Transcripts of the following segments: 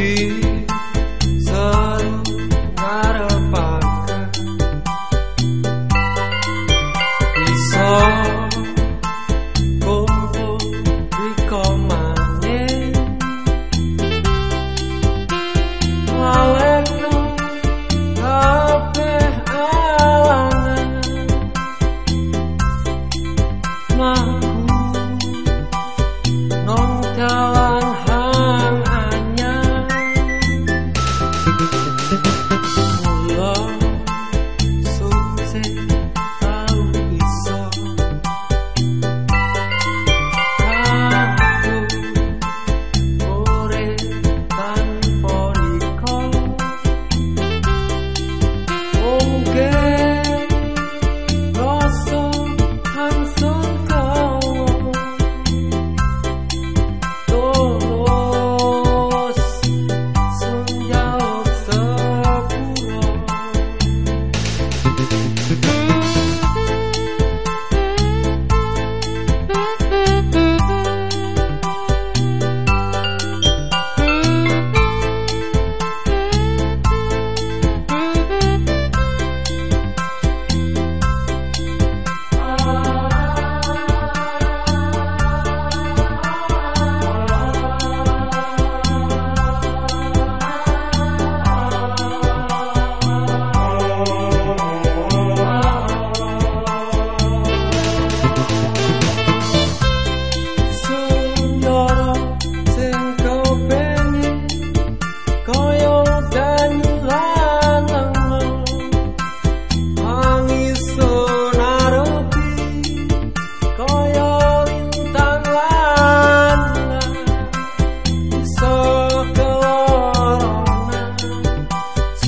di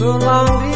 llama, ser